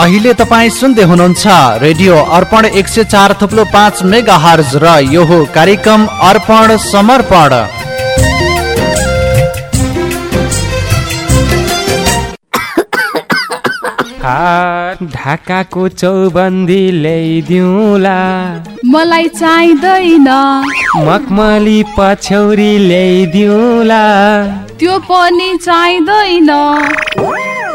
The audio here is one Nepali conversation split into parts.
अहिले तपाईँ सुन्दै हुनुहुन्छ रेडियो अर्पण एक सय चार थुप्लो पाँच मेगा हर्ज र यो हो कार्यक्रम अर्पण समर्पण। ढाकाको चौबन्दी ल्याइदिउला। मलाई चाहिँदैन। मखमली पछ्यौरी ल्याइदिउला। त्यो पनि चाहिँदैन।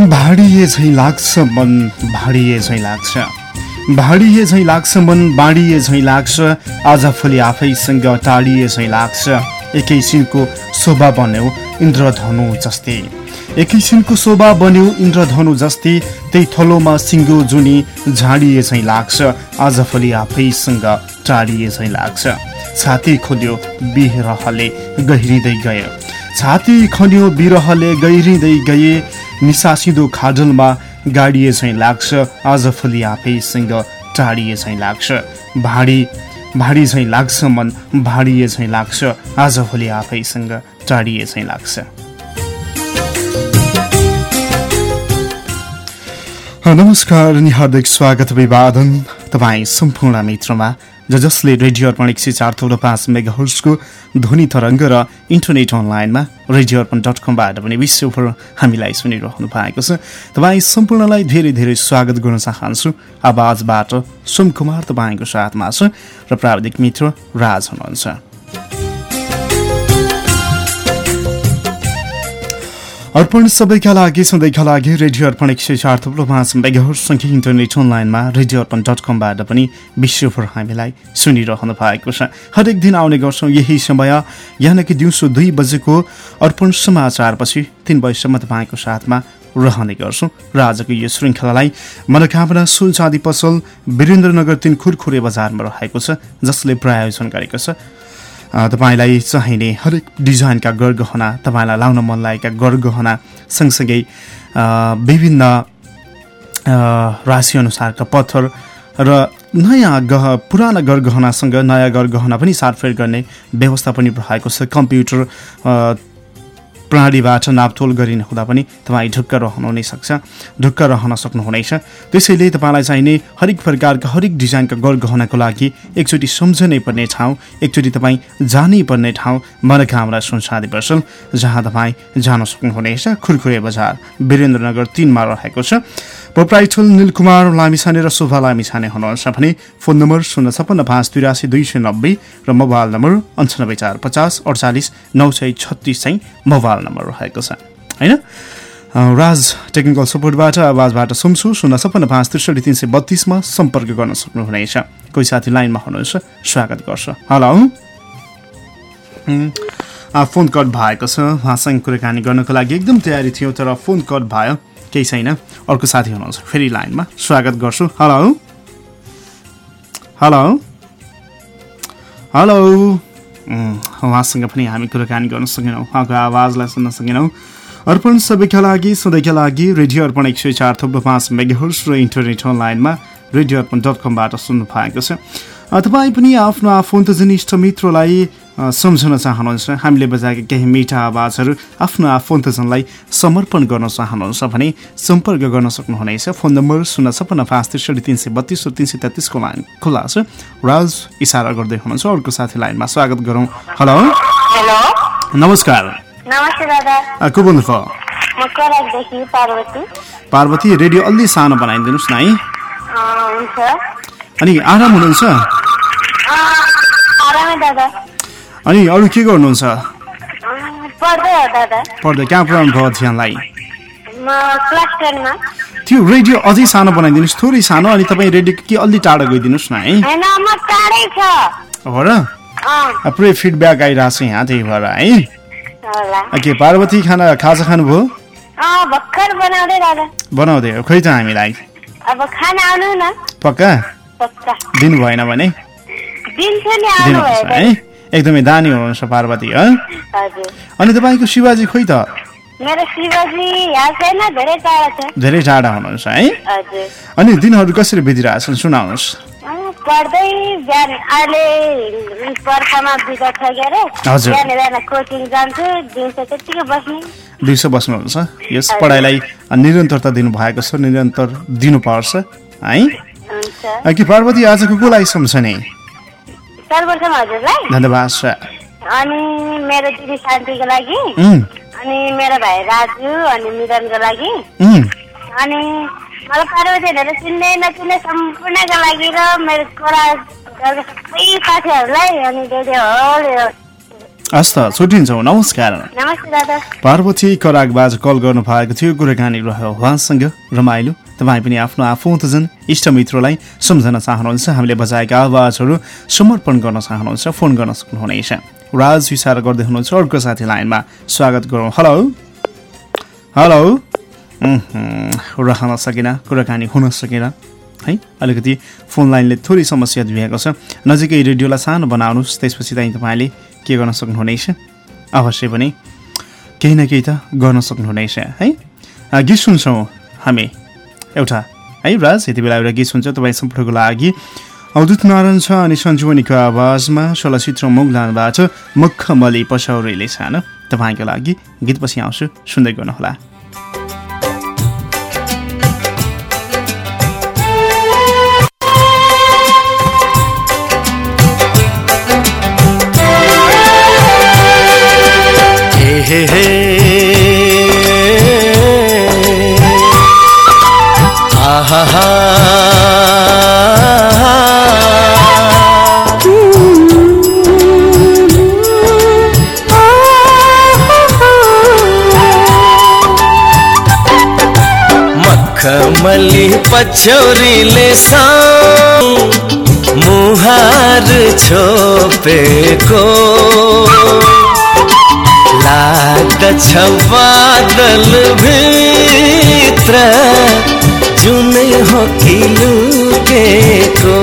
भाडिए झैँ लाग्छ मन भाडिए झैँ लाग्छ। भाडिए झैँ लाग्छ मन बाँडिए झैँ लाग्छ। आज फुली आफैसँग टाढिए झैँ लाग्छ। एकैछिनको शोभा बन्यो इन्द्रधनु जस्तै। एकैछिनको शोभा बन्यो इन्द्रधनु जस्तै। त्यही थलोमा सिङ्गो जुनी झाडिए झैँ लाग्छ। आज फुली आफैसँग टाढिए झैँ लाग्छ। छाती खोल्यो बिरहले गहिरिँदै गयो छाती खन्यो बिरहले गहिरिँदै गए। निसासिँदो खाडलमा गाडिए झैँ लाग्छ आज फुली आफैसँग टाढिए झैँ लाग्छ। भाडी भाडी झैँ लाग्छ मन भाडिए झैँ लाग्छ आज भोलि आफैसँग टाढिए झैँ लाग्छ। नमस्कार अनि हार्दिक स्वागत अभिवादन। तपाईँ सम्पूर्ण मित्रमा जसले रेडियो अर्पण एक सय चार थौलो पाँच मेगा हर्सको ध्वनि तरङ्ग र इन्टरनेट अनलाइनमा रेडियो अर्पण डट कमबाट पनि विश्वभर हामीलाई सुनिरहनु भएको छ। तपाईँ सम्पूर्णलाई धेरै धेरै स्वागत गर्न चाहन्छु। आवाजबाट सोम कुमार तपाईँको साथमा छ र प्राविधिक मित्र राज हुनुहुन्छ। अर्पण सबैका लागि सधैँका लागि रेडियो अर्पण एक सय चार थुप्रो पाँच इन्टरनेट अनलाइनमा रेडियो अर्पण डट कमबाट पनि विश्वभर हामीलाई सुनिरहनु भएको छ। हरेक दिन आउने गर्छौँ यही समय। यहाँनिर दिउँसो दुई बजेको अर्पण समाचारपछि तिन बजीसम्म तपाईँको साथमा रहने गर्छौँ। र आजको यो श्रृङ्खलालाई मनोकामना सुल चाँदी पसल वीरेन्द्रनगर तिन खुरखुरे बजारमा रहेको छ जसले प्रायोजन गरेको छ। तपाईँलाई चाहिने हरेक डिजाइनका गरगहना तपाईँलाई लाउन मन लागेका गरगहना सँगसँगै विभिन्न राशिअनुसारका पत्थर र नयाँ गह पुराना गरगहनासँग नयाँ गरगहना पनि साटफेर गर्ने व्यवस्था पनि रहेको छ। कम्प्युटर प्रणालीबाट नापतोल गरिने हुँदा पनि तपाईँ ढुक्क रहनु नै सक्छ ढुक्क रहन सक्नुहुनेछ। त्यसैले तपाईँलाई चाहिने हरेक प्रकारका हरेक डिजाइनका गरगहनाको लागि एकचोटि सम्झनै पर्ने ठाउँ एकचोटि तपाईँ जानै पर्ने ठाउँ मनोकामना सुनसादी पसल जहाँ तपाईँ जान सक्नुहुनेछ। खुरखुरे बजार वीरेन्द्रनगर तिनमा रहेको छ। प्रोप्राइटल निलकुमार लामिछाने र शोभा लामिछाने हुनुहुन्छ भने फोन नम्बर शून्य छप्पन्न पाँच तिरासी दुई सय नब्बे र मोबाइल नम्बर अन्ठानब्बे चार पचास अडचालिस नौ सय छत्तिस चाहिँ मोबाइल नम्बर रहेको छ होइन राज टेक्निकल सपोर्टबाट आवाजबाट सुन्छु शून्य छप्पन्न पाँच त्रिसठी तिन सय बत्तिसमा सम्पर्क गर्न सक्नुहुनेछ कोही साथी लाइनमा हुनुहुन्छ स्वागत गर्छ हेलो फोन कट भएको छ उहाँसँग कुराकानी गर्नको लागि एकदम तयारी थियो तर फोन कट भयो केही छैन। अर्को साथी हुनुहुन्छ। फेरि लाइनमा स्वागत गर्छु। हेलो। हेलो। हेलो। उहाँसँग पनि हामी कुराकानी गर्न सकेनौँ। उहाँको आवाजलाई सुन्न सकेनौँ। अर्पण सबैका लागि सधैँका लागि रेडियो अर्पण एक सय चार थुप्रो पाँच मेगाहर्स र इन्टरनेट अनलाइनमा रेडियो अर्पण डट कमबाट सुन्नु भएको छ। तपाईँ पनि आफ्नो आफन्तजनिष्ठ मित्रलाई सम्झन चाहनुहुन्छ हामीले बजाएका केही मिठा आवाजहरू आफ्नो आफन्तजनलाई समर्पण गर्न चाहनुहुन्छ भने सम्पर्क गर्न सक्नुहुनेछ। फोन नम्बर शून्य छपन्न पाँच त्रिसठी तिन सय बत्तिस र तिन सय तेत्तिसको लाइन खुल्ला छ राज इसारा गर्दै हुनुहुन्छ। अर्को साथी लाइनमा स्वागत गरौँ। हेलो। नमस्कार। को बोल्नुभयो? पार्वती। रेडियो अलि सानो बनाइदिनुहोस् न है। अनि आराम हुनुहुन्छ? अनि अरू के गर्नुहुन्छ? पढ्दै कहाँ पुऱ्याउनु भयो टेनमा। त्यो रेडियो अझै सानो बनाइदिनुहोस् थोरै सानो अनि तपाईँ रेडियो के अलि टाढा गइदिनुहोस् न है। हो र? पुरै फिडब्याक आइरहेको छ यहाँ त्यही भएर है। के पार्वती खाना खाजा खानुभयो? बनाउँदै हो खोइ त हामीलाई? पक्का? दिनु भएन भने? है। एकदमै दानी हुनुहुन्छ पार्वती अनि तपाईँको शिवाजी खोइ त? धेरै टाढा हुनुहुन्छ है? अनि दिनहरू कसरी बितिरहेछन् सुनाउनुहोस्। अँ, पढ्दै बिहान अहिले पर्खामा के। बिहान बिहान कोचिङ जान्छु दिउँसो त्यत्तिकै बस्ने। दिउँसो बस्नुहुन्छ? यस पढाइलाई निरन्तरता दिनुभएको छ निरन्तर दिनुपर्छ है? कि पार्वती आजको कसलाई सम्झने सर्वप्रथम हजुरलाई? धन्यवाद अनि मेरो दिदी शान्तिको लागि अनि मेरो भाइ राजु अनि मिलनको लागि अनि मलाई पार्वतीहरू चिन्ने नचिन्ने सम्पूर्णको लागि र मेरो छोरा घरको सबै साथीहरूलाई अनि धेरै होल हस् त छुट्टिन्छौँ नमस्कार। नमस्ते दादा। पार्वती करागबाज कल गर्नु भएको थियो कुराकानी रह्यो उहाँसँग रमाइलो। तपाईँ पनि आफ्नो आफन्तजन इष्टमित्रलाई सम्झन चाहनुहुन्छ। हामीले बजाएका आवाजहरू समर्पण गर्न चाहनुहुन्छ फोन गर्न सक्नुहुनेछ। राज विचार गर्दै हुनुहुन्छ अर्को साथी लाइनमा। स्वागत गरौँ। हेलो। हेलो। रहन सकेन कुराकानी हुन सकेन। है अलिकति फोन लाइनले थोरै समस्या दिएको छ। नजिकै रेडियोलाई सानो बनाउनुहोस् त्यसपछि चाहिँ तपाईँले के गर्न सक्नुहुनेछ? अवश्य पनि केही न केही त गर्न सक्नुहुनेछ है? गीत सुन्छौँ हामी। एउटा है राज? यति बेला एउटा गीत सुन्छ तपाईँ सम्पूर्णको लागि। अवधुत नारायण छ अनि सञ्जीवनीको आवाजमा चलचित्र मुगलानबाट मुखमली पछौरीले छान तपाईँको लागि गीतपछि आउँछु सुन्दै गर्नुहोला। हे हे। हे आहा हा मखमली पछौरीले साउ मुहार छोपेको लाग्दछ बादल भित्र जुनै हो कि। लुकेको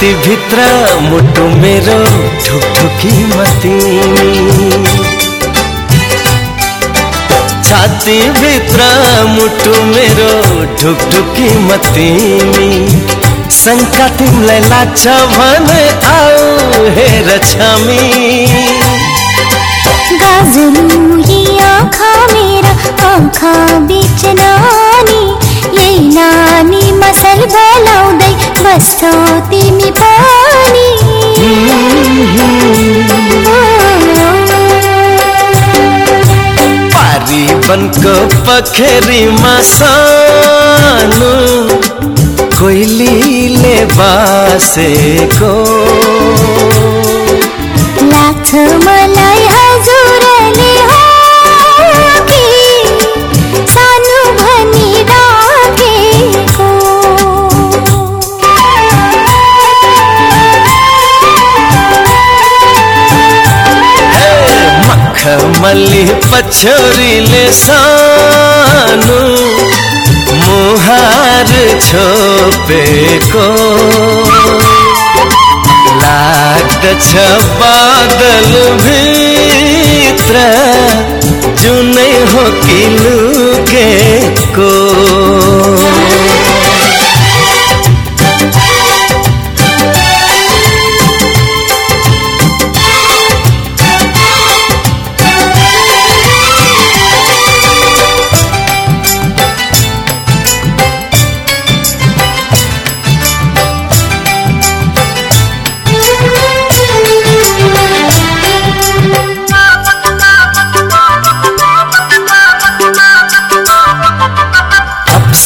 छाती भित्र मुटु मेरो ढुकढुकी मतिमी छाती भित्र मुटु मेरो ढुकढुकी मतिमी शङ्का तिमीलाई लाग्छ भने आऊ, हेर छमी। गाजरुरी आँखा मेरा आँखा बिच नानी मसल बोलाउँदै बस्थौ तिमी पनि। पारिवनको पखेरीमा सानो कोइलीले बासेको। लाग्छ मलाई पछोरीले सानो मुहार छोपेको। लाग्दछ बादल भित्र जुनै हो कि लुकेको।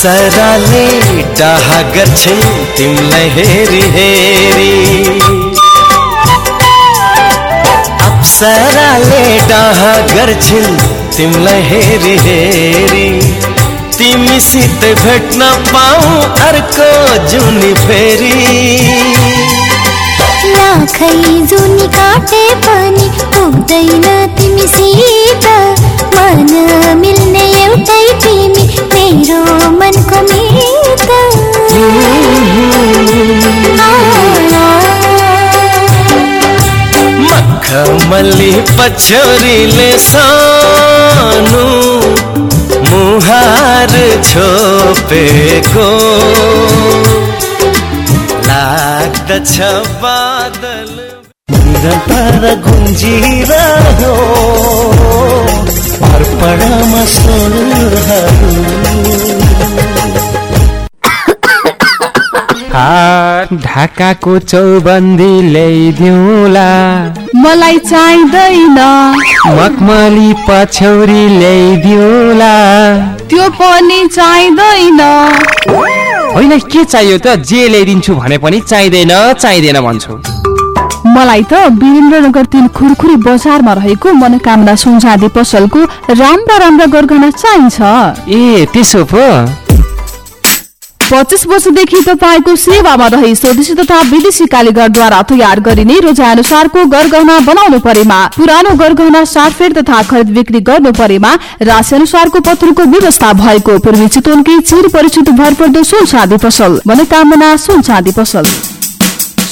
अप्सराले डाहा गर्छन् तिमीलाई हेरी हेरी। अप्सराले डाहा गर्छन् तिमीलाई हेरी हेरी। तिमीसित भेट्न पाऊ अर्को जुनी फेरि। लाखै जुनी काटे पनि पुग्दैन तिमीसित मन मिल्ने एउटै तिमी। मेरो मनको मित। मखमली पछोरीले सानो मुहार छोपेको। लाग्दछ बादल। निरन्तर गुन्जिरह्यो अर्पणमा ढाकाको चौबन्दी ल्याइदिउला। मलाई चाहिँदैन। मखमली पछौरी ल्याइदिउला। त्यो पनि चाहिँदैन। होइन के चाहियो त? जे ल्याइदिन्छु भने पनि चाहिँदैन चाहिँदैन भन्छु। मलाई त वीरेन्द्रनगर तिन खुरखुरी बजारमा रहेको मनोकामना सुनचाँदी पसलको राम्रा राम्रा गरगहना चाहिन्छ। ए त्यसो पो। पच्चिस वर्षदेखि तपाईँको सेवामा रही स्वदेशी तथा विदेशी कालीगरद्वारा तयार गरिने रोजा अनुसारको गरगहना बनाउनु परेमा पुरानो गरगहना साटफेड तथा खरिद बिक्री गर्नु परेमा राशि अनुसारको पत्रको व्यवस्था भएको पूर्वी चितवनकी चिर परिचित भरपर्दो सुन चाँदी पसल मनोकामना सुन चाँदी पसल।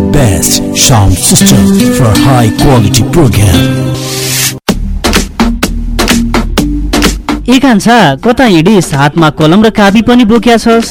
The best sound system for high quality program. ए कता हिँडिस हातमा कलम र काबी पनि बोक्या छस्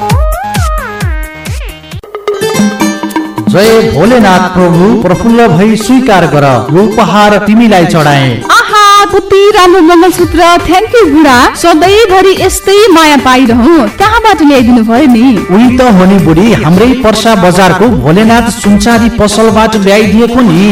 जय भोलेनाथ प्रभु प्रफुल्ल भई स्वीकार गर यो उपहार तिमीलाई चढाए। कति राम्रो मङ्गलसूत्र थ्याङ्क यू बुढा सधैँभरि यस्तै माया पाइरहँ। कहाँबाट ल्याइदिनु भयो नि? उही त हो नि बुढी हाम्रै पर्सा बजारको भोलेनाथ सुनचारी पसलबाट ल्याइदिएको नि।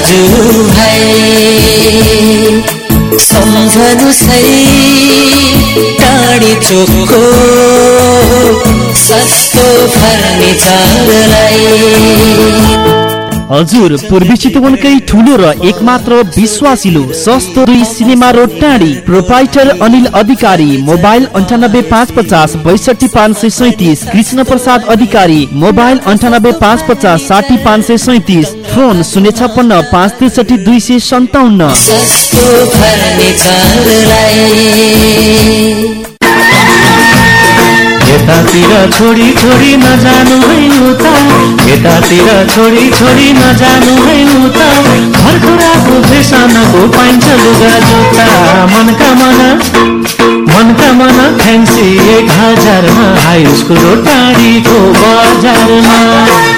दाजु सम्झनु सही टाढी चोकको सस्तो फर्निचरलाई हजुर पूर्वी चितवनकै ठुलो र एकमात्र विश्वासिलो सस्तो दुई सिनेमा रोड टाढी प्रोपाइटर अनिल अधिकारी मोबाइल अन्ठानब्बे पाँच पचास बैसठी पाँच सय सैतिस कृष्ण प्रसाद अधिकारी मोबाइल अन्ठानब्बे पाँच पचास साठी पाँच सय सैतिस फोन शून्य छप्पन्न पाँच त्रिसठी दुई सय सन्ताउन्न। यतातिर छोडी छोडी नजानु है उता। यतातिर छोडी छोडी नजानु है उता। भर्खराको फेसनको पाइन्छ लुगा जुत्ता। मनका मन मनका मन फ्यान्सी एक हजारमा। हाई स्कुल टाढीको बजारमा।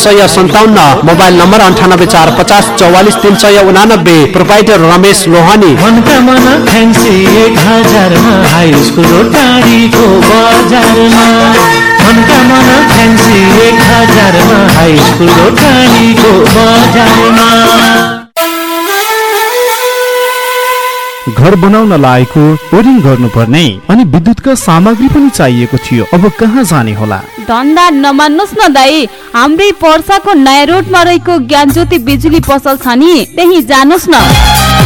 सय सन्ताउन्न मोबाइल नम्बर अन्ठानब्बे चार पचास चौवालिस तिन सय उनानब्बे प्रोपाइटर रमेश लोहानी। हाई टाढीको बजारमा। घर बनाउन लागेको ओरिङ गर्नुपर्ने अनि विद्युतका सामग्री पनि चाहिएको थियो। अब कहाँ जाने होला? धन्दा नमान्नुहोस् न दाई हाम्रै पर्साको नयाँ रोडमा रहेको ज्ञान ज्योति बिजुली पसल छ नि त्यही जानुहोस् न।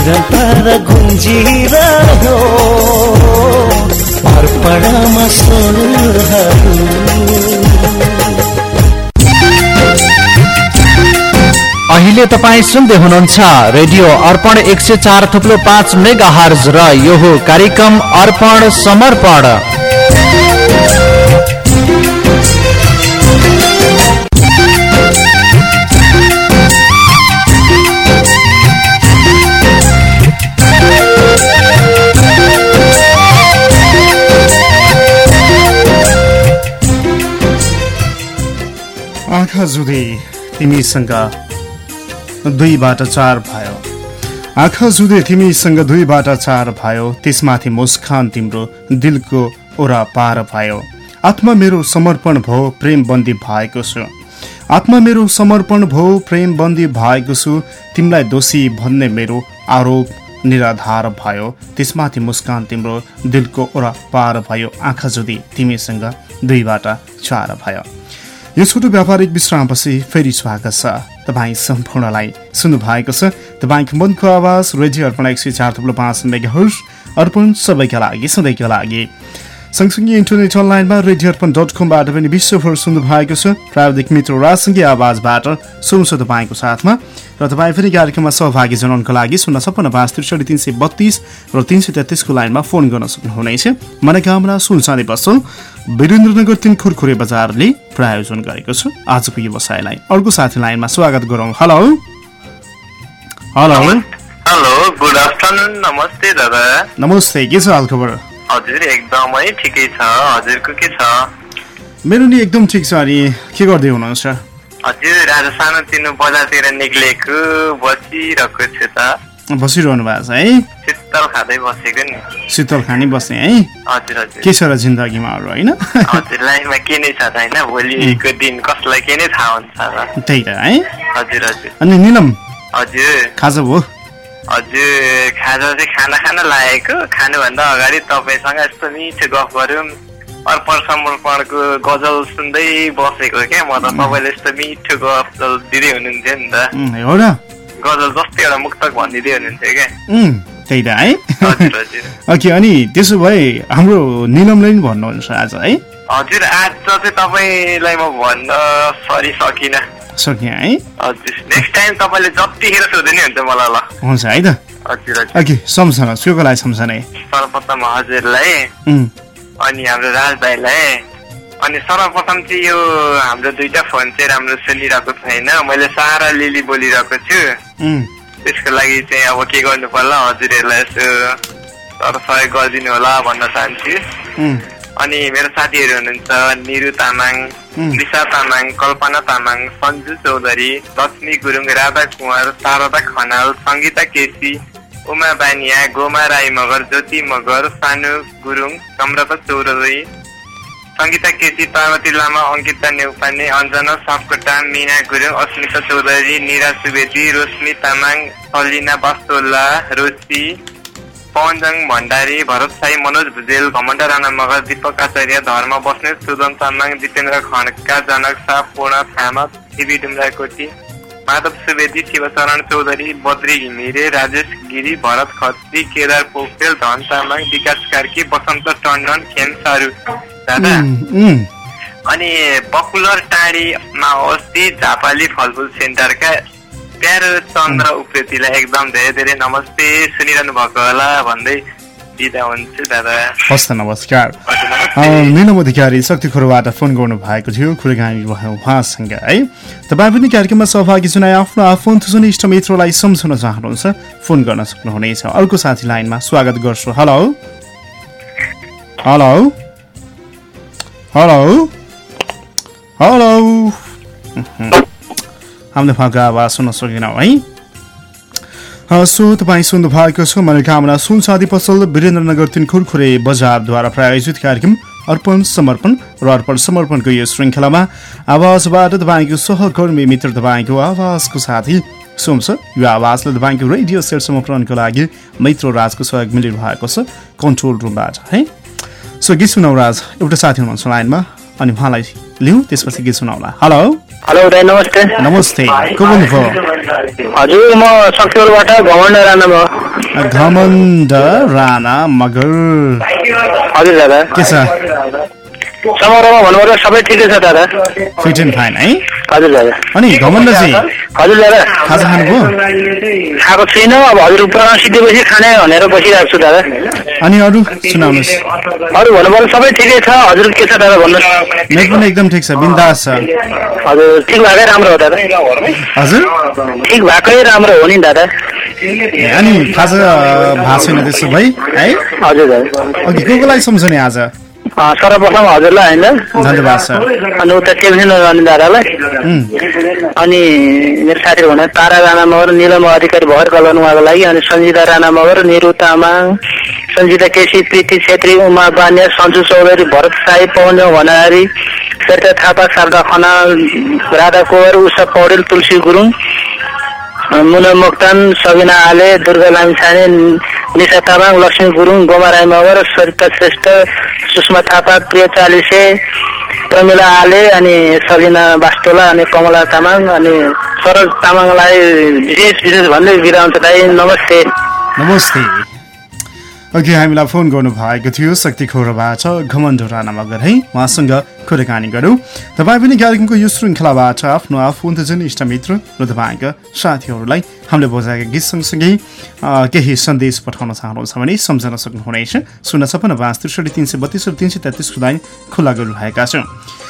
निरन्तर गुन्जिरह्यो अर्पणमा स्वरहरू अहिले तपाईँ सुन्दै हुनुहुन्छ रेडियो अर्पण एक सय चार थुप्लो पाँच मेगा हर्ज र यो कार्यक्रम अर्पण समर्पण। जुधे तिमीसँग दुईबाट चार भयो। आँखा जुधे तिमीसँग दुईबाट चार भयो। त्यसमाथि मुस्कान तिम्रो दिलको ओरा पार भयो। आत्मा मेरो समर्पण भयो प्रेम बन्दी भएको छु। आत्मा मेरो समर्पण भयो प्रेम बन्दी भएको छु। तिमीलाई दोषी भन्ने मेरो आरोप निराधार भयो। त्यसमाथि मुस्कान तिम्रो दिलको ओरा पार भयो। आँखा जुधी तिमीसँग दुईबाट चार भयो। यो छोटो व्यापारिक विश्रामपछि फेरि स्वागत छ। तपाईँ सम्पूर्णलाई सुन्नु भएको छ। तपाईँको मनको आवाज रेडियो अर्पण एक सय चार थुप्रो पाँच मेगा हर्स अर्पण सबैका लागि सधैँका लागि। सँगसँगै इन्टरनेट अनलाइनमा रेडियो अर्पण डट कमबाट पनि विश्वभर सुन्नु भएको छ। प्राविधिक मित्र राजसँगै आवाजबाट सुन्छ तपाईँको साथमा। र तपाईँ फेरि कार्यक्रममा सहभागी जनाउनको लागि शून्य छप्पन्न पाँच त्रिसठी तिन सय बत्तिस र तिन सय तेत्तिसको लाइनमा फोन गर्न सक्नुहुनेछ। मनोकामना सुलचाने पसल वीरेन्द्रनगर तिन खुरखुरे बजारले प्रायोजन गरेको छ। आजको व्यवसायलाई अर्को साथी लाइनमा स्वागत गरौँ। Hello. Hello. Hello good afternoon नमस्ते दादा। नमस्ते के छ हालखबर? हजुर एकदमै ठिकै छ। हजुरको के छ? मेरो नि एकदम ठिक छ अनि के गर्दै हुनुहुन्छ? हजुर आज सानो तिनो बजारतिर निक्लेको बसिरहेको छु त। बसिरहनु भएको छ है? शीतल खाँदै बसेको नि। शीतल खानी बस्ने है? हजुर हजुर। के छ र जिन्दगीमा अरू होइन? हजुर लाइफमा के नै छ त होइन? भोलिको दिन कसलाई के नै थाहा हुन्छ र। त्यही त है? हजुर हजुर। अनि निलम? हजुर। खाजा भयो? हजुर खाजा चाहिँ खाना खान लागेको। खानुभन्दा अगाडि तपाईँसँग यस्तो मिठो गफ गरौँ। अर्पण समर्पणको गजल सुन्दै बसेको क्या म त। तपाईँले यस्तो मिठो गजल दिँदै हुनुहुन्थ्यो नि त। गजल जस्तै एउटा मुक्तक भनिदिँदै हुनुहुन्थ्यो क्या। त्यही त है। ओके अनि त्यसो भए हाम्रो निलमलाई नि भन्नुहुन्छ आज है? हजुर आज चाहिँ तपाईँलाई म भन्न सरी सकिनँ। सक्ने है? नेक्स्ट टाइम तपाईँले जतिखेर हुन्छ मलाई ल हुन्छ है त? ओके सम्झना सुको लागि सम्झना है? सर्वप्रथम हजुरलाई अनि हाम्रो राज भाइलाई अनि सर्वप्रथम चाहिँ यो हाम्रो दुइटा फोन चाहिँ राम्रो सुनिरहेको छैन। मैले सारा लिली बोलिरहेको छु। त्यसको लागि चाहिँ अब के गर्नु पर्ला हजुरहरूलाई यसो सहयोग गरिदिनु होला भन्न चाहन्छु। अनि मेरो साथीहरू हुनुहुन्छ निरु तामाङ निशा तामाङ कल्पना तामाङ सन्जु चौधरी लक्ष्मी गुरुङ राधा कुमार शारदा खनाल सङ्गीता केसी उमा बानिया गोमा राई मगर ज्योति मगर सानु गुरुङ सम्रता चौधरी सङ्गीता केसी पार्वती लामा अङ्किता नेउपाने अञ्जना सापकोटा मिना गुरुङ अस्मिता चौधरी निरा सुवेदी रोशनी तामाङ सलिना बास्तोला रोसी पवनजङ भण्डारी भरत साई मनोज भुजेल घमण्ड राणा मगर दीपक आचार्य धर्म बस्ने सुदन तामाङ दिपेन्द्र खड्का जनक शाह पूर्ण थामा टिभी डुम्राकोटी माधव सुवेदी शिवचरण चौधरी बद्री घिमिरे राजेश गिरी भरत खत्री केदार पोखरेल धन तामाङ विकास कार्की बसन्त टन्डन खेम सारू। दादा? अनि पपुलर टाढीमा अवस्थित झापाली फलफुल सेन्टरका प्यारो चन्द्र उप्रेतीलाई एकदम धेरै धेरै नमस्ते सुनिरहनु भएको होला भन्दै हस् त नमस्कार। निलम अधिकारी शक्तिखोरबाट फोन गर्नु भएको थियो कुराकानी भयो उहाँसँग है। तपाईँ पनि कार्यक्रममा सहभागी जुनाइ आफ्नो आफन्त जुन इष्ट मित्रलाई सम्झन चाहनुहुन्छ फोन गर्न सक्नुहुनेछ। अर्को साथी लाइनमा स्वागत गर्छु। हेलो। हेलो। हेलो। हेलो। हामीले उहाँको आवाज सुन्न सकेनौँ है? सो तपाईँ सुन्नु भएको छ मनोकामना सुन चाँदी पसल वीरेन्द्रनगर तिन खुरखुरे बजारद्वारा प्रायोजित कार्यक्रम अर्पण समर्पण र अर्पण समर्पणको यो श्रृङ्खलामा आवाजबाट तपाईँको सहकर्मी मित्र तपाईँको आवाजको साथी सोम्छ यो आवाजले तपाईँको रेडियो सेटसम्म पुऱ्याउनको लागि मित्र राजको सहयोग मिलिरहेको छ कन्ट्रोल रुमबाट है? सो गीत सुनाउ राज एउटा साथी हुनुहुन्छ लाइनमा अनि उहाँलाई लिउँ त्यसपछि गीत सुनाउला। हेलो हेलो दाइ नमस्ते। नमस्ते। को बोल्नुभयो? हजुर म सक्सेलबाट घमण्ड राणा भयो घमण्ड राणा मगर। हजुर दादा। के छ? समारोहमा भन्नुपर्दा सबै ठिकै छ दादा। फिट एन्ड फाइन है? हजुर अनि घमण्डजी हजुर दादा खाजा खानुभयो खाएको छुइनँ अब हजुर प्रोग्राम सिधेपछि खाने भनेर बसिरहेको छु दादा। अनि अरू सुनाउनुहोस्। अरू भन्नुपर्दा सबै ठिकै छ हजुर के छ दादा भन्नुहोस्। मेरो पनि एकदम ठिक छ बिन्दास छ। हजुर ठिक भएकै राम्रो हो दादा। हजुर? ठिक भएकै राम्रो हो नि दादा। अनि खाजा भएको छैन त्यसो भए है? हजुर। अघि को को लागि सम्झने आज? सर्वप्रथम हजुरलाई होइन। अनि उता टेलिभिजन गर्ने दादालाई। अनि मेरो साथीहरू भने तारा राणा मगर निलम अधिकारी भर कलन उहाँको लागि अनि सञ्जिता राणा मगर निरु तामाङ सञ्जिता केसी प्रीति छेत्री उमा बान्या सन्जु चौधरी भरत साई पवन भण्डारी सरिता थापा शारदा खनाल राधा कोवर उषा पौडेल तुलसी गुरुङ मुना मोक्तान सबिना आले दुर्गा लामिछाने निशा तामाङ लक्ष्मी गुरुङ गोमा राई मगर सरिता श्रेष्ठ सुषमा थापा प्रिय चालिसे प्रमिला आले अनि सबिना बास्टोला अनि कमला तामाङ अनि सरोज तामाङलाई विशेष विशेष भन्दै हुन्छ दाइ नमस्ते नमस्ते अघि हामीलाई फोन गर्नु भएको थियो शक्ति खोरबाट घमण्ड राणा मगर है। उहाँसँग कुराकानी गरौँ तपाईँ पनि कार्यक्रमको यो श्रृङ्खलाबाट आफ्नो आफन्तजन इष्टमित्र र तपाईँका साथीहरूलाई हामीले बजाएका गीत सँगसँगै केही सन्देश पठाउन चाहनुहुन्छ भने सम्झन सक्नुहुनेछ शून्य छपन्न पाँच त्रिसठी तिन सय बत्तिस र तिन सय तेत्तिसको लाइन खुल्ला गरिरहेका छौँ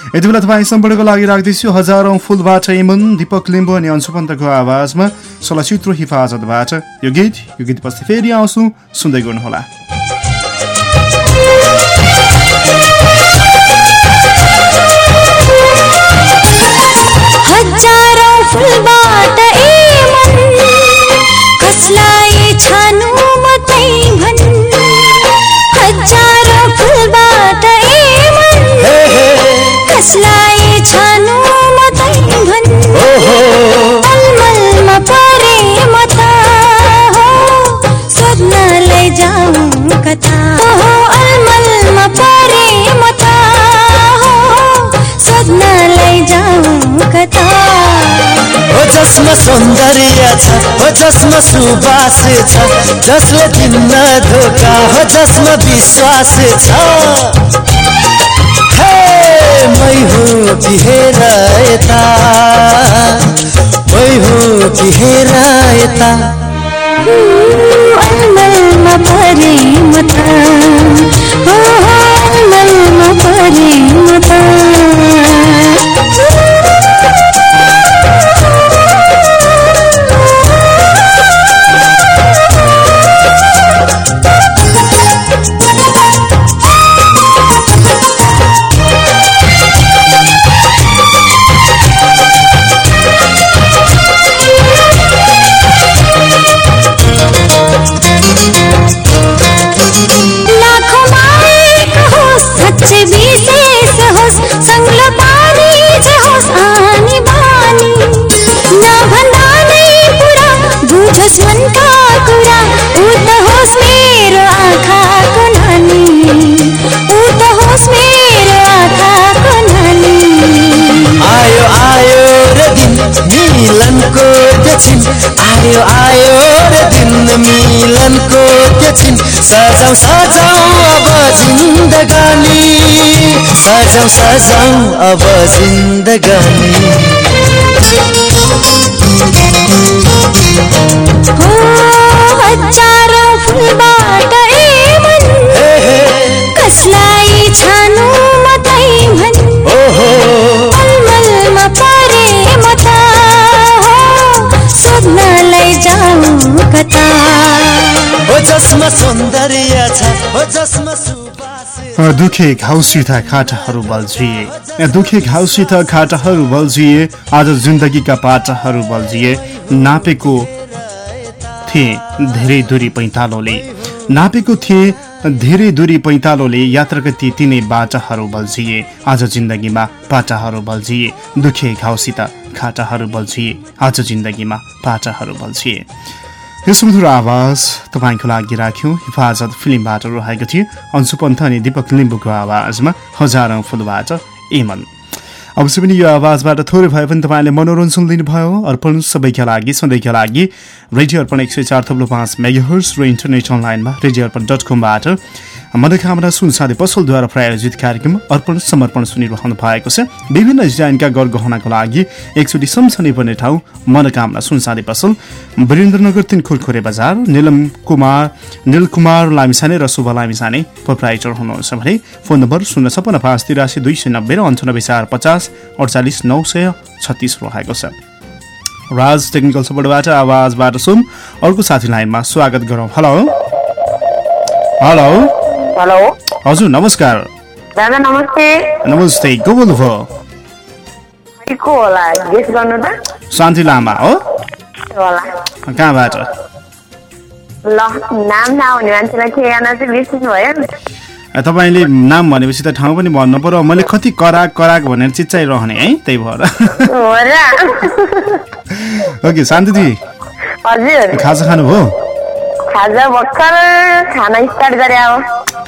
यति बेला तपाईँ सम्पर्कको लागि राख्दैछु हजारौँ फुलबाट इमन दिपक लिम्बू अनि अंशु पन्तको आवाजमा चलचित्र हिफाजतबाट यो गीत यो गीतपछि फेरि आउँछु सुन्दै गर्नुहोला हजारौँ फुलबाट ए मन। कसलाई छानु मात्रै भन्। हजारौँ फुलबाट ए मन। कसलाई छानु मात्रै भन्। अलमलमा परे म त हो सोध्नलाई जाउँ कता जसमा सौन्दर्य छ हो जसमा सुवास छ जसले दिन्न धोका हो जसमा विश्वास छ। मै हूँ कि हेर यता मै हूँ कि हेर यता। अलमलमा परे म छिन आयो आयो रे दिन मिलनको त्यो छिन। सजाउ सजाउ अब जिन्दगानी। सजाउ सजाउ अब जिन्दगानी। दुखे घाउसित खाटाहरू बल्झिए। दुखे घाउसित खाटाहरू बल्झिए। आज जिन्दगीका पाटाहरू बल्झिए। नापेको थिए धेरै दूरी पैँतालोले। नापेको थिए धेरै दूरी पैँतालोले। यात्राका ती तिनै बाटाहरू बल्झिए। आज जिन्दगीमा पाटाहरू बल्झिए। दुखे घाउसित खाटाहरू बल्झिए। आज जिन्दगीमा पाटाहरू बल्झिए। यो सुमधुर आवाज तपाईँको लागि राख्यौँ। हिफाजत फिल्मबाट रहेको थियो अन्सु पन्थ अनि दिपक लिम्बूको आवाजमा हजारौँ फुलबाट एमन। अवश्य पनि यो आवाजबाट थोरै भए पनि तपाईँले मनोरञ्जन लिनुभयो। अर्पण सबैका लागि सधैँका लागि। रेडियो अर्पण एक सय चार थप्लो पाँच मेगाहर्स र इन्टरनेट अनलाइनमा रेडियो अर्पण डट कमबाट मनोकामना सुनसादी पसलद्वारा प्रायोजित कार्यक्रम अर्पण समर्पण सुनिरहनु भएको छ। विभिन्न डिजाइनका गरगहनाको लागि एकचोटि सम्झनै पर्ने ठाउँ मनोकामना सुनसादी पसल वीरेन्द्रनगर तिन खुरखुरे बजार निलम कुमार निलकुमार लामिसाने र शुभ लामिसाने प्रोप्राइटर हुनुहुन्छ भने फोन नम्बर शून्य छपन्न पाँच तिरासी दुई सय नब्बे र अन्ठानब्बे चार पचास अडचालिस नौ सय छत्तिस रहेको छ। राज टेक्निकल सपोर्टबाट आवाजबाट सुन। अर्को साथी लाइनमा स्वागत गरौँ। हेलो। हेलो। हेलो। हजुर नमस्कार। दादा नमस्ते। नमस्ते को बोल्नुभयो? को होला गेस गर्नु त। शान्ति लामा हो। होला। कहाँबाट? ल नाम नआउने मान्छेलाई ठेगाना चाहिँ बिर्सिनु भयो तपाईँले नाम भनेपछि त ठाउँ पनि भन्नु पर्यो। मैले कति कराक कराक भनेर चिच्चाइरहने है त्यही भएर। ओके शान्तिजी। हजुर। खाजा खानुभयो? खाजा भर्खर खाना स्टार्ट गरे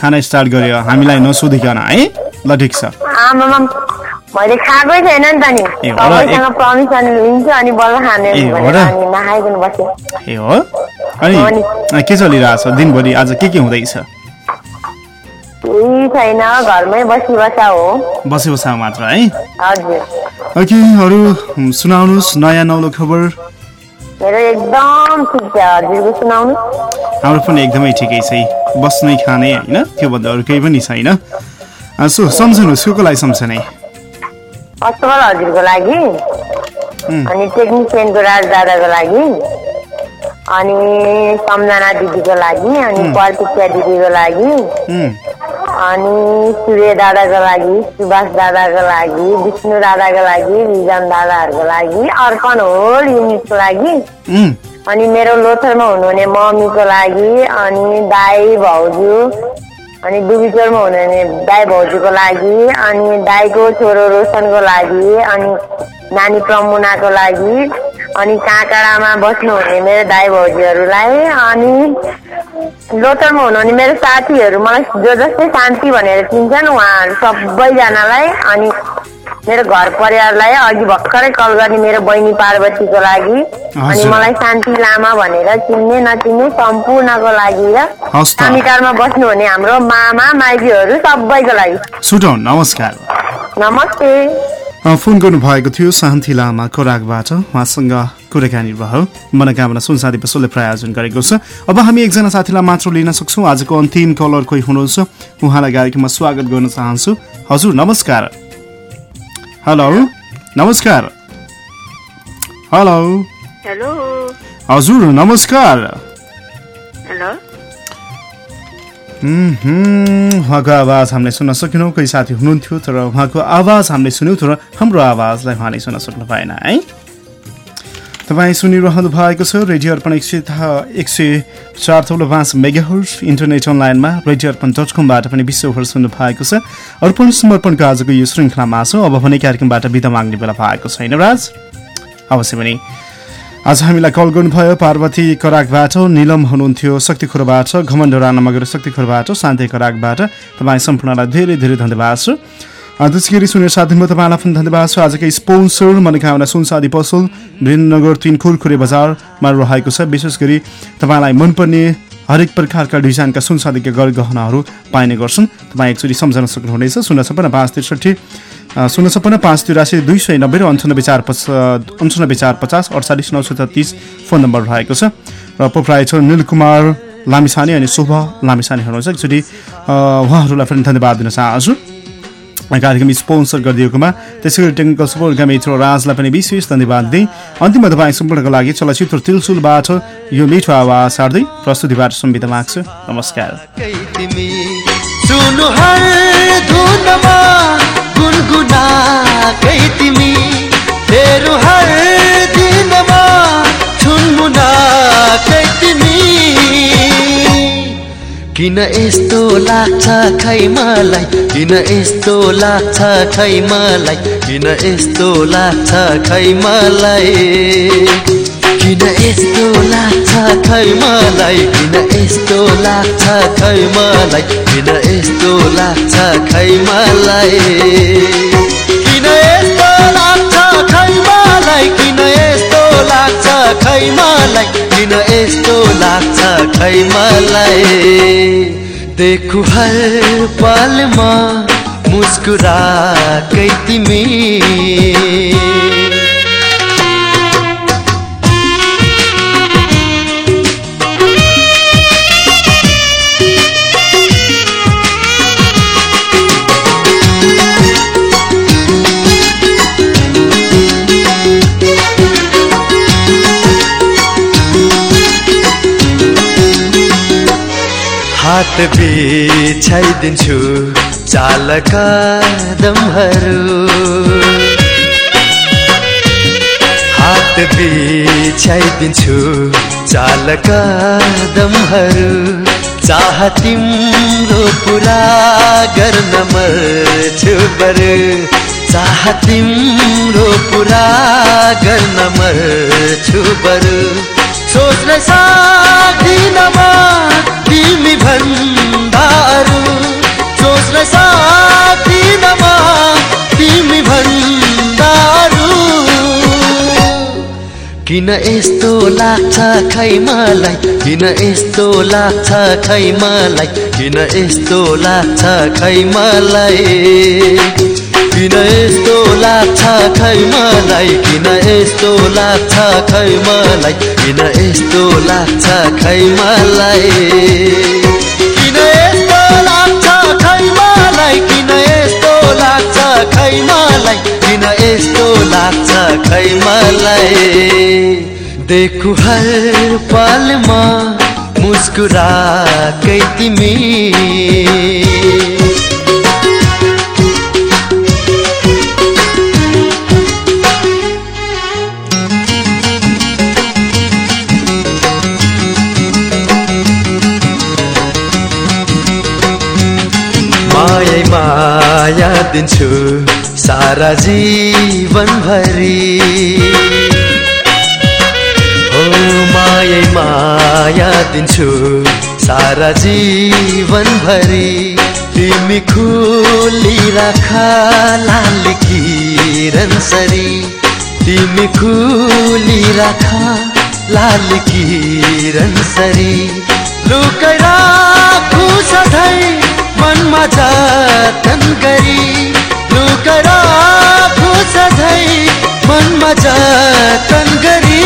खाना स्टार्ट गर्यो हामीलाई नसोधिकन है? ल ठिक छ। मैले खाएकै छैन नि त नि। तपाईँसँग पर्मिसन लिन्छु अनि बल्ल खाने नखाइकन बसेँ ए हो? अनि के चलिरहेछ दिनभरि आज के के हुँदैछ? छैन। घरमै बसी बसा हो। बसे बसा मात्र है? हजुर। ओके अरू सुनाउनुहोस्। नयाँ नौलो खबर। मेरो एकदम ठिक छ। हजुरको सुनाउनु हाम्रो पनि एकदमै ठिकै छ। बस्नै खाने होइन? त्योभन्दा अरू केही पनि छैन। सो सम्झनुहोस् को लागि सम्झने फर्स्ट अफ अल हजुरको लागि अनि टेक्निसियनको राज दादाको लागि। अनि सम्झना दिदीको लागि। अनि उम्. प्रतीक्षा दिदीको लागि। अनि सूर्य दादाको लागि सुभाष दादाको लागि विष्णु दादाको लागि रिजन दादाहरूको लागि अर्पण होल युनिटको लागि। अनि मेरो लोथरमा हुनुहुने मम्मीको लागि अनि दाई भाउजू अनि दुबिचोरमा हुनुहुने दाई भाउजूको लागि अनि दाईको छोरो रोशनको लागि अनि नानी प्रमुनाको लागि अनि काँकडामा बस्नुहुने मेरो दाई भाउजूहरूलाई अनि लोथरमा हुनुहुने मेरो साथीहरू मलाई जो जस्तै शान्ति भनेर चिन्छन् उहाँहरू सबैजनालाई अनि मेरो घर परिवारलाई अघि भर्खरै कल गर्ने मेरो बहिनी पार्वतीको लागि। अनि। मलाई शान्ति लामा भनेर चिन्ने नचिन्ने सम्पूर्णको लागि र कामिटारमा बस्नुहुने हाम्रो मामा माइजूहरू सबैको लागि। नमस्कार। नमस्ते। फोन गर्नुभएको थियो शान्ति लामा कोराकबाट उहाँसँग कुराकानी भयो। मनोकामना सुनसादी पसलले प्रायोजन गरेको छ। अब हामी एकजना साथीलाई मात्र लिन सक्छौँ। आजको अन्तिम कलर कोही हुनुहुन्छ? उहाँलाई कार्यक्रममा स्वागत गर्न चाहन्छु। हजुर नमस्कार। हेलो नमस्कार। हेलो। हेलो। हजुर नमस्कार। हेलो। उहाँको आवाज हामीले सुन्न सकेनौँ कोही साथी हुनुहुन्थ्यो तर उहाँको आवाज हामीले सुन्यौँ तर हाम्रो आवाजलाई उहाँले सुन्न सक्नु भएन है तपाईँ सुनिरहनु भएको छ रेडियो अर्पण एक सय एक सय चार थौलो पाँच मेगाहर्स इन्टरनेट अनलाइनमा रेडियो अर्पण डट कमबाट पनि विश्वभर सुन्नु भएको छ अर्पण समर्पणको आजको यो श्रृङ्खलामा छौँ अब भने कार्यक्रमबाट बिदा माग्ने बेला भएको छैन राज अवश्य पनि आज हामीलाई कल गर्नुभयो पार्वती कराकबाट निलम हुनुहुन्थ्यो शक्तिखोरबाट घमण्ड राणा मगर शक्तिखोरबाट शान्ति कराकबाट तपाईँ सम्पूर्णलाई धेरै धेरै धन्यवाद छ। अ, त्यसै गरी सुनेर साथीमा तपाईँलाई पनि धन्यवाद छ। आजको स्पोन्सर मनोकामना सुनसादी पसल वीरनगर तिन खुरखुरे बजारमा रहेको छ। विशेष गरी तपाईँलाई मनपर्ने हरेक प्रकारका डिजाइनका सुनसादीका गरगहनाहरू पाइने गर्छन्। तपाईँ एकचोटि सम्झन सक्नुहुनेछ। शून्य छप्पन्न पाँच त्रिसठी शून्य छप्पन्न पाँच तिरासी दुई सय नब्बे र अन्ठानब्बे चार पच अन्ठानब्बे चार पचास अडचालिस नौ सय छत्तिस फोन नम्बर रहेको छ। र प्रोप्राइटर निलकुमार लामिसाने अनि शुभ लामिसाने हुनुहुन्छ। एकचोटि उहाँहरूलाई पनि धन्यवाद दिन चाहन्छु। कार्यक्रम स्पोन्सर गरिदिएकोमा त्यसै गरी टेक्निकल सपोर्टका मित्र राजलाई पनि विशेष धन्यवाद दिँदै अन्तिममा तपाईँ सम्पूर्णको लागि चलचित्र तिलसुलबाट यो मिठो आवाज सार्दै प्रस्तुतिबाट सम्विधा माग्छु। नमस्कार। किन यस्तो लाग्छ खै मलाई? किन यस्तो लाग्छ खै मलाई? किन यस्तो लाग्छ खै मलाई? किन यस्तो लाग्छ खै मलाई? किन यस्तो लाग्छ खै मलाई? किन यस्तो लाग्छ खै मलाई? किन यस्तो लाग्छ खै मलाई? किन यस्तो लाग्छ खै मलाई? किन यस्तो लाग्छ खै मलाई? देखु हर पलमा मुस्कुराकै तिमी। हात बिछाइदिन्छु चाल कदमहरू हात बिछाइदिन्छु चाल कदमहरू चाह तिम्रो पुरा गर्न मर्छु बरु। चाह तिम्रो पुरा गर्न मर्छु बरु। सोच्न सक्दिन म म तिमी भन्दाहरू किन यस्तो लाग्छ खै मलाई? किन यस्तो लाग्छ खै मलाई? किन यस्तो लाग्छ खै मलाई? किन यस्तो लाग्छ खै मलाई? किन यस्तो लाग्छ खै मलाई? किन यस्तो लाग्छ खै मलाई? खै मलाई? किन यस्तो लाग्छ खै मलाई? देखु हर पलमा मुस्कुराकै तिमी। मायै माया दिन्छु। सारा जीवनभरि हो मायै माया दिन्छु सारा जीवनभरि तिमी खुली राख लाल किरण सरी। तिमी खुली राख लाल किरण सरी। मनमा जतन गरी। जतन गरी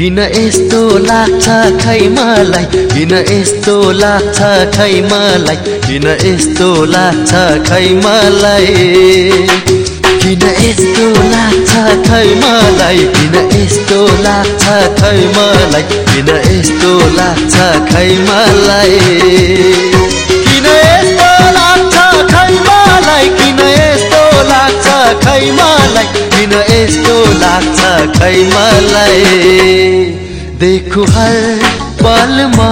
किन यस्तो लाग्छ खै मलाई? किन यस्तो लाग्छ खै मलाई? किन यस्तो लाग्छ खै मलाई? किन यस्तो लाग्छ खै मलाई? किन यस्तो लाग्छ खै मलाई? किन यस्तो लाग्छ खै मलाई? खै मलाई किन यस्तो लाग्छ खै मलाई देखु हर पलमा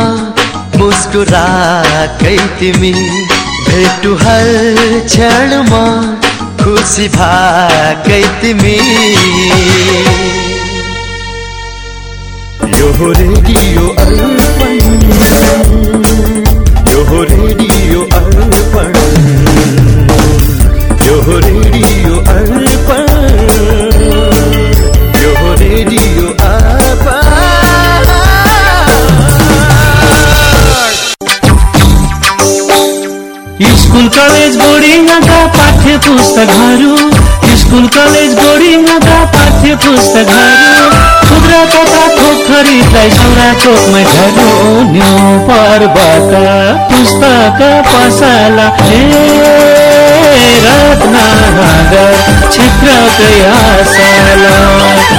मुस्कुराकै तिमी। भेटु हर क्षणमा खुसी भएकै तिमी। रेडियो अर्पण यो रेडियो अर्पण यो रेडियो अर्पण। यो रेडियो स्कुल कलेज बोर्डिङका पाठ्य पुस्तकहरू स्कुल कलेज बोर्डिङका पाठ्य पुस्तकहरू खुद्रा तथा थोक खरिदलाई सौरा चोकमा झर्नु न्यु पर्वत पुस्तक पसला। ए। रत्नागर क्षिप्रप्रयासाला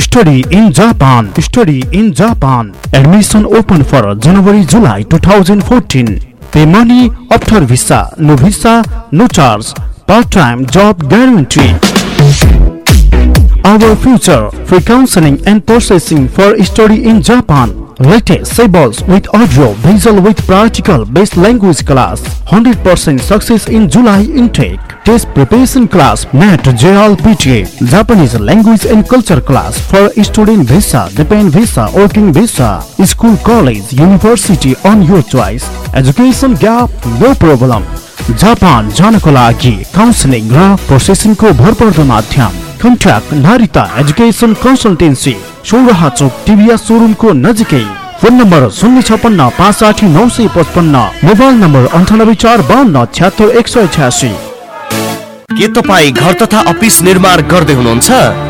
Study in Japan. Study in Japan. Admission open for January July 2014. Pay money after visa. No visa, no charge. Part-time job guarantee. Our future free counseling and processing for study in Japan. Latest syllables with audio, visual with practical based language class. 100% success in July intake. Test preparation class, NET, JL, PTA, Japanese language and culture class for student visa, dependent visa, working visa, school, college, university on your choice. Education gap, no problem. Japan जानको लागि काउन्सिलिङ र प्रोसेसिङको भरपर्दो माध्यम contact Narita education consultancy Sauraha चोक टिभिएस सोरुमको नजिकै फोन नम्बर शून्य छपन्न पाँच साठी नौ सय पचपन्न मोबाइल नम्बर अन्ठानब्बे चार बाहन्न छ्यात्तर एक सय छ्यासी के तपाईँ घर तथा अफिस निर्माण गर्दै हुनुहुन्छ?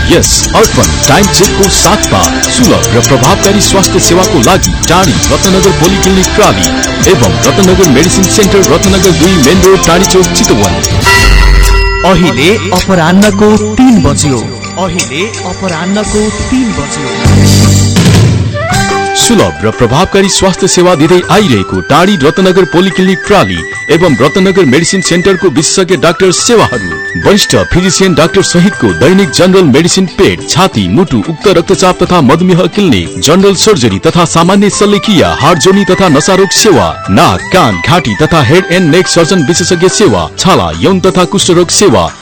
यस अर्पण टाइम चेकको साथमा सुलभ र प्रभावकारी स्वास्थ्य सेवाको लागि टाढी रत्नगर पोलिक्लिनिक प्राली एवं रत्नगर मेडिसिन सेन्टर रत्नगर दुई मेन रोड टाढी चौक चितवन। अहिले अपरान्नको तिन बज्यो। अहिले अपरान्नको तिन बज्यो। सुलभ र प्रभावकारी स्वास्थ्य सेवा दिँदै आइरहेको टाढी रत्नगर पोलिक्लिनिक प्राली एवं रत्नगर मेडिसिन सेन्टरको विशेषज्ञ डाक्टर सेवाहरू। वरिष्ठ फिजिसियन डाक्टर सहितको दैनिक जनरल मेडिसिन पेट छाती मुटु उक्त रक्तचाप तथा मधुमेह क्लिनिक जनरल सर्जरी तथा सामान्य शल्यक्रिया हार्ट जोनी तथा नशा रोग सेवा नाक कान घाँटी तथा हेड एन्ड नेक सर्जन विशेषज्ञ सेवा छाला यौन तथा कुष्ठ रोग सेवा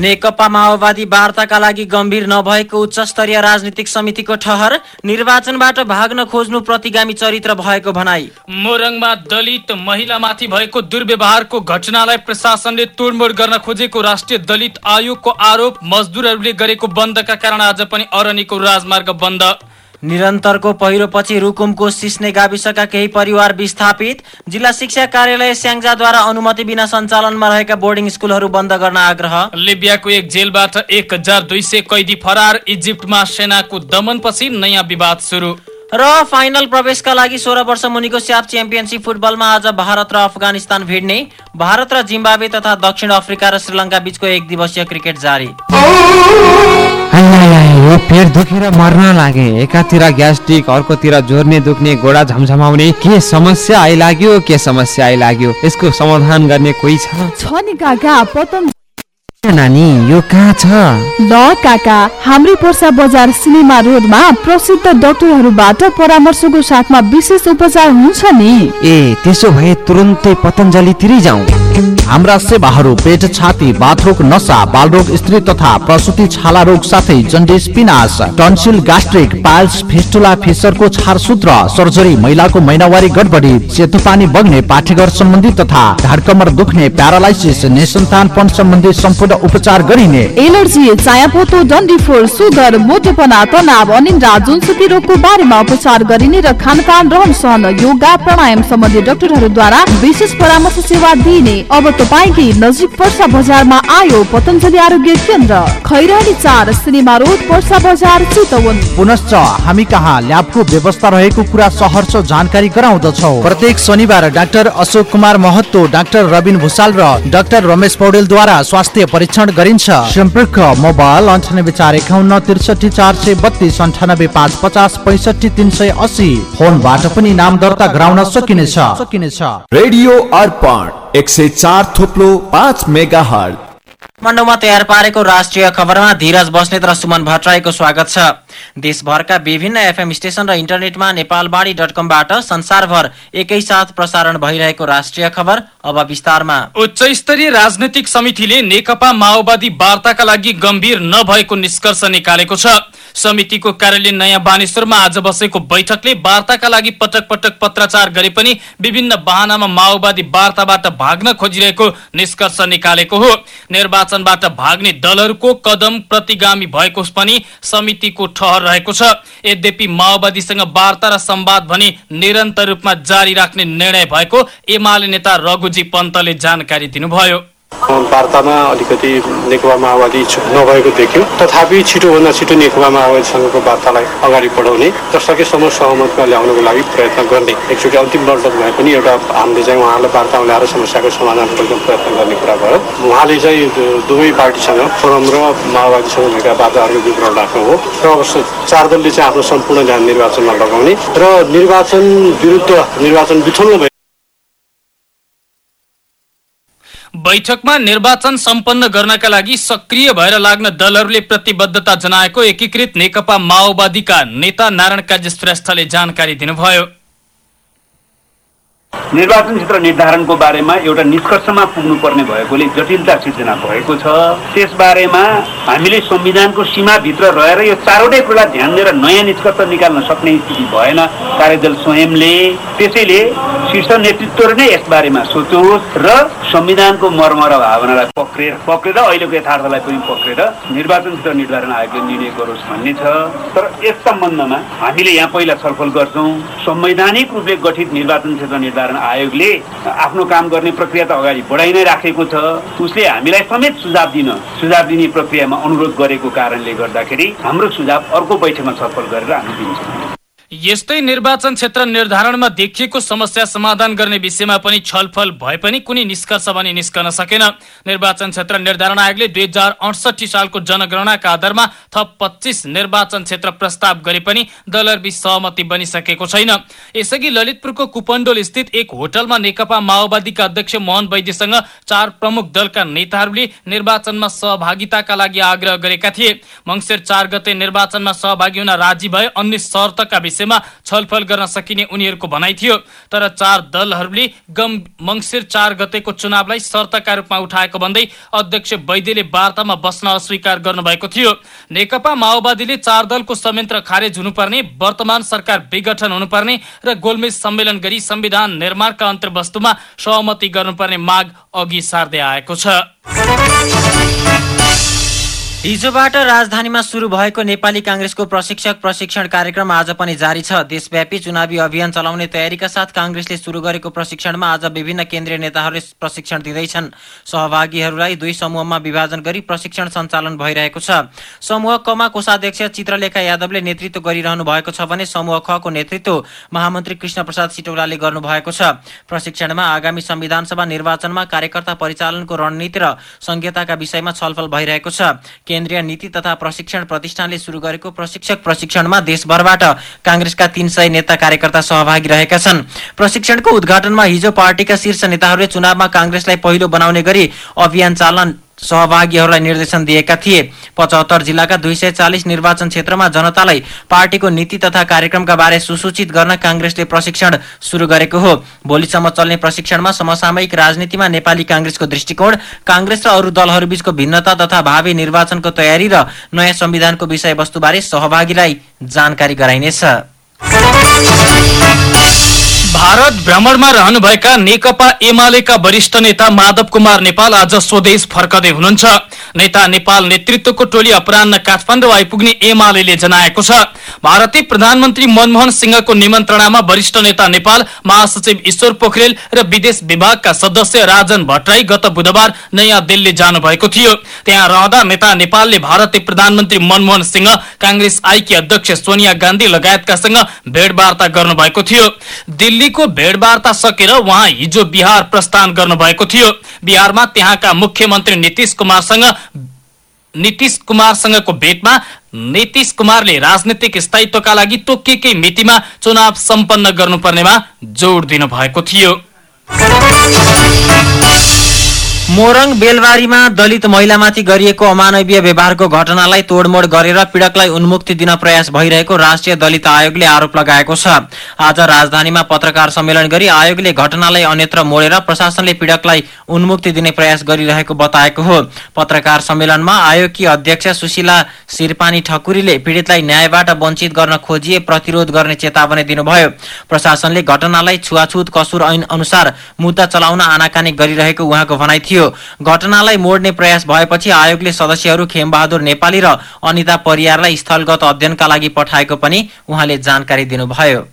नेकपा माओवादी वार्ताका लागि गम्भीर नभएको उच्च स्तरीय राजनीतिक समितिको ठहर निर्वाचनबाट भाग्न खोज्नु प्रतिगामी चरित्र भएको भनाई। मोरङमा दलित महिलामाथि भएको दुर्व्यवहारको घटनालाई प्रशासनले तोडमोड गर्न खोजेको राष्ट्रिय दलित आयोगको आरोप मजदुरहरूले गरेको बन्दका कारण आज पनि अरनीको राजमार्ग बन्द। निरन्तरको पहिरोपछि रुकुमको सिस्ने गाविसका केही परिवार विस्थापित। जिल्ला शिक्षा कार्यालय स्याङ्जाद्वारा अनुमति बिना सञ्चालनमा रहेका बोर्डिङ स्कुलहरू बन्द गर्न आग्रह। लिबियाको एक जेलबाट एक हजार दुई सय कैदी फरार इजिप्टमा सेनाको दमनपछि नयाँ विवाद सुरु। र फाइनल प्रवेशका लागि सोह्र वर्ष मुनिको स्याप च्याम्पियनसिप फुटबलमा आज भारत र अफगानिस्तान भिड्ने भारत र जिम्बावे तथा दक्षिण अफ्रिका र श्रीलङ्का बीचको एक दिवसीय क्रिकेट जारी। यो पेट दुखेर मर्न लागे एकातिर ग्यास्ट्रिक अर्कोतिर जोर्ने दुख्ने गोडा झमझमाउने के समस्या आइलाग्यो के समस्या आइलाग्यो यसको समाधान गर्ने कोही छ? छ नि काका पतन नानी यो कहाँ छ? ल काका हाम्रै पर्सा बजार सिनेमा रोडमा प्रसिद्ध डाक्टरहरूबाट परामर्शको साथमा विशेष उपचार हुन्छ नि। ए त्यसो भए तुरुन्तै पतञ्जलितिरै जाउँ। हाम्रा सेवाहरू पेट छाती बाथरोग नसा बालरोग स्त्री तथा प्रसुति छाला रोग साथै जन्डिस पिनास टन्सिल गास्ट्रिक पाइल्स फिस्टुला फिसरको छारसूत्र सर्जरी महिलाको महिनावारी गडबडी सेतो पानी बग्ने पाठेघर सम्बन्धी तथा ढाडकमर दुख्ने प्यारालाइसिस निसन्तानपन सम्बन्धी सम्पूर्ण उपचार गरिने। एलर्जी चायापोतो डन्डीफोर सुगर मोटेपना तनाव अनिन्द्रा जुनसुकी रोगको बारेमा उपचार गरिने र खानपान रहन सहन योगा प्राणायाम सम्बन्धी डाक्टरहरूद्वारा विशेष परामर्श सेवा दिइने। अब तपाईँकै नजिक पर्सा बजारमा आयो पतञ्जलि आरोग्य केन्द्र। खैरानी चार सिनेमा रोड पर्सा बजार चितवन। पुनश्च हामी कहाँ ल्याबको व्यवस्था रहेको कुरा सहर्ष जानकारी गराउँदछौ। प्रत्येक शनिबार डाक्टर अशोक कुमार महतो डाक्टर रविन भूषाल र डाक्टर रमेश पौडेलद्वारा स्वास्थ्य परीक्षण गरिन्छ। सम्पर्क मोबाइल अन्ठानब्बे चार एकाउन्न त्रिसठी चार सय बत्तिस अन्ठानब्बे पाँच पचास पैँसठी तिन सय अस्सी। फोनबाट पनि नाम दर्ता गराउन सकिनेछ। सकिनेछ। रेडियो अर्पण एक सय चार थोप्लो पाँच मेगा हर्ट काठमाडौँमा तयार पारेको राष्ट्रिय खबरमा धीरज बस्नेत र सुमन भट्टराईको स्वागत छ। देशभरका विभिन्न एफएम स्टेशन र इन्टरनेटमा नेपालबाडी डट कमबाट संसारभर एकैसाथ प्रसारण भइरहेको राष्ट्रिय खबर अब विस्तारमा। उच्च स्तरीय राजनैतिक समितिले नेकपा माओवादी वार्ताका लागि गम्भीर नभएको निष्कर्ष निकालेको छ। समितिको कार्यालय नयाँ बानेश्वरमा आज बसेको बैठकले वार्ताका लागि पटक पटक पत्राचार गरे पनि विभिन्न वाहनामा माओवादी वार्ताबाट भाग्न खोजिरहेको निष्कर्ष निकालेको हो। निर्वाचनबाट भाग्ने दलहरूको कदम प्रतिगामी भएको पनि समितिको ठहर रहेको छ। यद्यपि माओवादीसँग वार्ता र संवाद भने निरन्तर रूपमा जारी राख्ने निर्णय भएको एमाले नेता रघुजी पन्तले जानकारी दिनुभयो। वार्तामा अलिकति नेकपा माओवादी इच्छुक नभएको देख्यौँ। तथापि छिटोभन्दा छिटो नेकपा माओवादीसँगको वार्तालाई अगाडि बढाउने र सकेसम्म सहमतमा ल्याउनको लागि प्रयत्न गर्ने। एकचोटि अन्तिम लड्डक भए पनि एउटा हामीले चाहिँ उहाँलाई वार्तामा ल्याएर समस्याको समाधान खोज्न प्रयत्न गर्ने कुरा भयो। उहाँले चाहिँ दुवै पार्टीसँग फोरम र माओवादीसँग भएका वार्ताहरूको विवरण राख्नु हो। र अवश्य चार दलले चाहिँ आफ्नो सम्पूर्ण ध्यान निर्वाचनमा लगाउने र निर्वाचन विरुद्ध निर्वाचन विथुल्न भए बैठकमा निर्वाचन सम्पन्न गर्नका लागि सक्रिय भएर लाग्न दलहरूले प्रतिबद्धता जनाएको एकीकृत नेकपा माओवादीका नेता नारायण काजी श्रेष्ठले जानकारी दिनुभयो। निर्वाचन क्षेत्र निर्धारणको बारेमा एउटा निष्कर्षमा पुग्नुपर्ने भएकोले जटिलता सिर्जना भएको छ। त्यसबारेमा हामीले संविधानको सीमाभित्र रहेर यो चारवटै कुरा ध्यान दिएर नयाँ निष्कर्ष निकाल्न सक्ने स्थिति भएन। कार्यदल स्वयंले त्यसैले शीर्ष नेतृत्वले नै यसबारेमा सोचोस् र संविधानको मर्म र भावनालाई पक्रेर पक्रेर अहिलेको यथार्थलाई पनि पक्रेर निर्वाचन क्षेत्र निर्धारण आयोगले निर्णय गरोस् भन्ने छ। तर यस सम्बन्धमा हामीले यहाँ पहिला छलफल गर्छौँ। संवैधानिक रूपले गठित निर्वाचन क्षेत्र निर्धारण आयोगले आफ्नो काम गर्ने प्रक्रिया त अगाडि बढाइ नै राखेको छ। उसले हामीलाई समेत सुझाव दिन सुझाव दिने प्रक्रियामा अनुरोध गरेको कारणले गर्दाखेरि हाम्रो सुझाव अर्को बैठकमा छलफल गरेर हामी दिन्छौँ। यस्तै निर्वाचन क्षेत्र निर्धारणमा देखिएको समस्या समाधान गर्ने विषयमा पनि छलफल भए पनि कुनै निष्कर्ष भने निस्कन सकेन। निर्वाचन क्षेत्र निर्धारण आयोगले दुई हजार अडसठी सालको जनगणनाका आधारमा थप पच्चिस निर्वाचन क्षेत्र प्रस्ताव गरे पनि दलहरूबीच सहमति बनिसकेको छैन। यसअघि ललितपुरको कुपण्डोल स्थित एक होटलमा नेकपा माओवादीका अध्यक्ष मोहन वैद्यसँग चार प्रमुख दलका नेताहरूले निर्वाचनमा सहभागिताका लागि आग्रह गरेका थिए। मङ्सिर चार गते निर्वाचनमा सहभागी हुन राजी भए अन्य शर्तका विषय विषयमा छलफल गर्न सकिने उनीहरूको भनाइ थियो। तर चार दलहरूले गम मङ्सिर चार गतेको चुनावलाई शर्तका रूपमा उठाएको भन्दै अध्यक्ष वैद्यले वार्तामा बस्न अस्वीकार गर्नुभएको थियो। नेकपा माओवादीले चार दलको संयन्त्र खारेज हुनुपर्ने वर्तमान सरकार विघटन हुनुपर्ने र गोलमेज सम्मेलन गरी संविधान निर्माणका अन्तर्वस्तुमा सहमति गर्नुपर्ने माग अघि सार्दै आएको छ। हिजोबाट राजधानीमा सुरु भएको नेपाली काङ्ग्रेसको प्रशिक्षक प्रशिक्षण कार्यक्रम आज पनि जारी छ। देशव्यापी चुनावी अभियान चलाउने तयारीका साथ काङ्ग्रेसले सुरु गरेको प्रशिक्षणमा आज विभिन्न केन्द्रीय नेताहरूले प्रशिक्षण दिँदैछन्। सहभागीहरूलाई दुई समूहमा विभाजन गरी प्रशिक्षण सञ्चालन भइरहेको छ। समूह कमा कोषाध्यक्ष चित्रलेखा यादवले नेतृत्व गरिरहनु भएको छ भने समूह खको नेतृत्व महामन्त्री कृष्ण प्रसाद सिटौलाले गर्नुभएको छ। प्रशिक्षणमा आगामी संविधानसभा निर्वाचनमा कार्यकर्ता परिचालनको रणनीति र संहिताका विषयमा छलफल भइरहेको छ। केन्द्रीय नीति तथा प्रशिक्षण प्रतिष्ठानले सुरु गरेको प्रशिक्षक प्रशिक्षणमा देशभरबाट काङ्ग्रेसका तीन सय नेता कार्यकर्ता सहभागी रहेका छन्। प्रशिक्षणको उद्घाटनमा हिजो पार्टीका शीर्ष नेताहरूले चुनावमा काङ्ग्रेसलाई पहिलो बनाउने गरी अभियान चालन सहभागीहरूलाई निर्देशन दिएका थिए। पचहत्तर जिल्लाका दुई सय चालिस निर्वाचन क्षेत्रमा जनतालाई पार्टीको नीति तथा कार्यक्रमका बारे सुसूचित गर्न काङ्ग्रेसले प्रशिक्षण सुरु गरेको हो। भोलिसम्म चल्ने प्रशिक्षणमा समसामयिक राजनीतिमा नेपाली काङ्ग्रेसको दृष्टिकोण काङ्ग्रेस र अरू दलहरूबीचको भिन्नता तथा भावी निर्वाचनको तयारी र नयाँ संविधानको विषयवस्तुबारे सहभागीलाई जानकारी गराइनेछ। भारत भ्रमणमा रहनुभएका नेकपा एमालेका वरिष्ठ नेता माधव कुमार नेपाल आज स्वदेश फर्कदै हुनुहुन्छ। नेता नेपाल नेतृत्वको टोली अपरान्न काठमाडौँ आइपुग्ने एमाले जनाएको छ। भारतीय प्रधानमन्त्री मनमोहन सिंहको निमन्त्रणामा वरिष्ठ नेता नेपाल महासचिव ईश्वर पोखरेल र विदेश विभागका सदस्य राजन भट्टराई गत बुधबार नयाँ दिल्ली जानुभएको थियो। त्यहाँ रहँदा नेता नेपालले भारतीय प्रधानमन्त्री मनमोहन सिंह काङ्ग्रेस आइकी अध्यक्ष सोनिया गान्धी लगायतकासँग भेटवार्ता गर्नुभएको थियो। दिल्लीको भेटवार्ता सकेर उहाँ हिजो बिहार प्रस्थान गर्नुभएको थियो। बिहारमा त्यहाँका मुख्यमन्त्री नीतिश कुमारसँग नीतिश कुमारसँगको भेटमा नीतिश कुमारले राजनीतिक स्थायित्वका लागि तोकिएकै मितिमा चुनाव सम्पन्न गर्नुपर्नेमा जोड दिनुभएको थियो। मोरङ बेलबारीमा दलित महिलामाथि गरिएको अमानवीय व्यवहारको घटनालाई तोडमोड गरेर पीड़कलाई उन्मुक्ति दिन प्रयास भइरहेको राष्ट्रिय दलित आयोगले आरोप लगाएको छ। आज राजधानीमा पत्रकार सम्मेलन गरी आयोगले घटनालाई अन्यत्र मोडेर प्रशासनले पीड़कलाई उन्मुक्ति दिने प्रयास गरिरहेको बताएको हो। पत्रकार सम्मेलनमा आयोगकी अध्यक्ष सुशीला शिरपानी ठकुरीले पीड़ितलाई न्यायबाट वञ्चित गर्न खोजिए प्रतिरोध गर्ने चेतावनी दिनुभयो। प्रशासनले घटनालाई छुवाछुत कसुर ऐन अनुसार मुद्दा चलाउन आनाकानी गरिरहेको उहाँको भनाइ थियो। घटनालाई मोड्ने प्रयास भएपछि आयोगले सदस्यहरू खेमबहादुर नेपाली र अनिता परियारलाई स्थलगत अध्ययनका लागि पठाएको पनि उहाँले जानकारी दिनुभयो।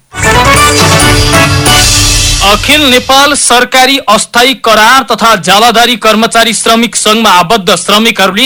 अखिल नेपाल सरकारी अस्थायी करार तथा जालाधारी कर्मचारी श्रमिक संघमा आबद्ध श्रमिकहरूले